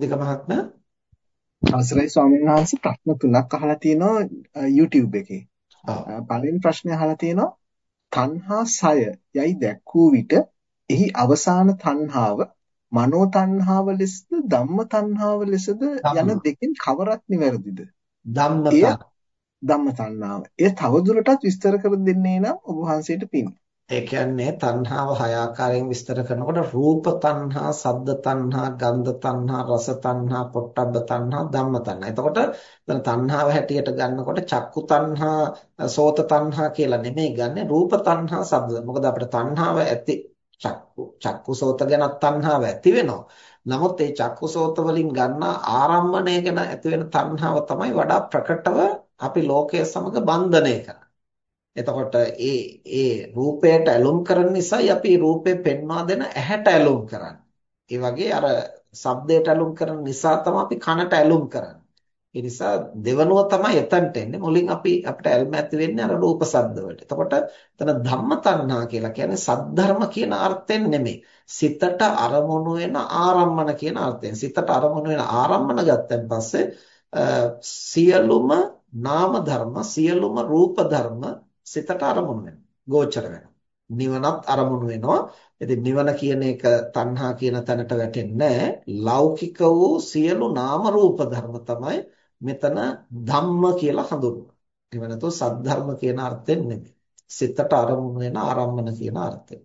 දෙක මහත්මයා අවසරයි ස්වාමීන් වහන්සේ ප්‍රශ්න තුනක් අහලා තිනවා YouTube එකේ. පළවෙනි ප්‍රශ්නේ අහලා තිනවා තණ්හා සය යයි දැක්වූ විට එහි අවසාන තණ්හාව මනෝ තණ්හාව ලෙසද ධම්ම තණ්හාව ලෙසද යන දෙකෙන් කවරක් නිවැරදිද? ධම්ම ධම්ම තණ්හාව. ඒ තවදුරටත් විස්තර කර දෙන්නේ නම් ඔබ වහන්සේට පිං. ඒ කියන්නේ තණ්හාව හය ආකාරයෙන් විස්තර කරනකොට රූප තණ්හා, සද්ද තණ්හා, ගන්ධ තණ්හා, රස තණ්හා, පොට්ටබ්බ තණ්හා, ධම්ම තණ්හා. එතකොට දැන් තණ්හාව හැටියට ගන්නකොට චක්කු තණ්හා, සෝත තණ්හා කියලා නෙමෙයි ගන්නෙ රූප තණ්හා, සද්ද. මොකද අපිට තණ්හාව ඇති චක්කු චක්කු සෝත ගැන තණ්හාව ඇති වෙනවා. නමුත් ඒ චක්කු සෝත වලින් ගන්න ආරම්මණය ගැන ඇති වෙන තණ්හාව තමයි වඩා ප්‍රකටව අපි ලෝකයේ සමග බන්ධනය කරන්නේ. එතකොට ඒ ඒ රූපයට ඇලුම් කරන නිසායි අපි රූපේ පෙන්වා දෙන ඇහැට ඇලුම් කරන්නේ. ඒ වගේ අර ශබ්දයට ඇලුම් කරන නිසා තමයි අපි කනට ඇලුම් කරන්නේ. ඒ නිසා දෙවනුව තමයි එතනට එන්නේ. මුලින් අපි අපිට ඇල්ම ඇති වෙන්නේ අර රූප ශබ්ද වලට. එතකොට එතන ධම්ම තණ්හා කියලා කියන්නේ සද්ධර්ම කියන අර්ථයෙන් නෙමෙයි. සිතට අරමුණු වෙන ආරම්මන කියන අර්ථයෙන්. සිතට අරමුණු වෙන ආරම්මන ගත්තන් පස්සේ සියලුම නාම ධර්ම සියලුම රූප ධර්ම සිතට අරමුණු වෙනවා. ගෝචර වෙනවා. නිවනත් අරමුණු වෙනවා. ඉතින් නිවන කියන එක තණ්හා කියන තැනට වැටෙන්නේ ලෞකික වූ සියලු නාම රූප ධර්ම තමයි මෙතන ධම්ම කියලා හඳුන්වන්නේ. නිවනතෝ සද්ධර්ම කියන අර්ථයෙන් නෙමෙයි. සිතට අරමුණු වෙන ආරම්මන කියන අර්ථයෙන්.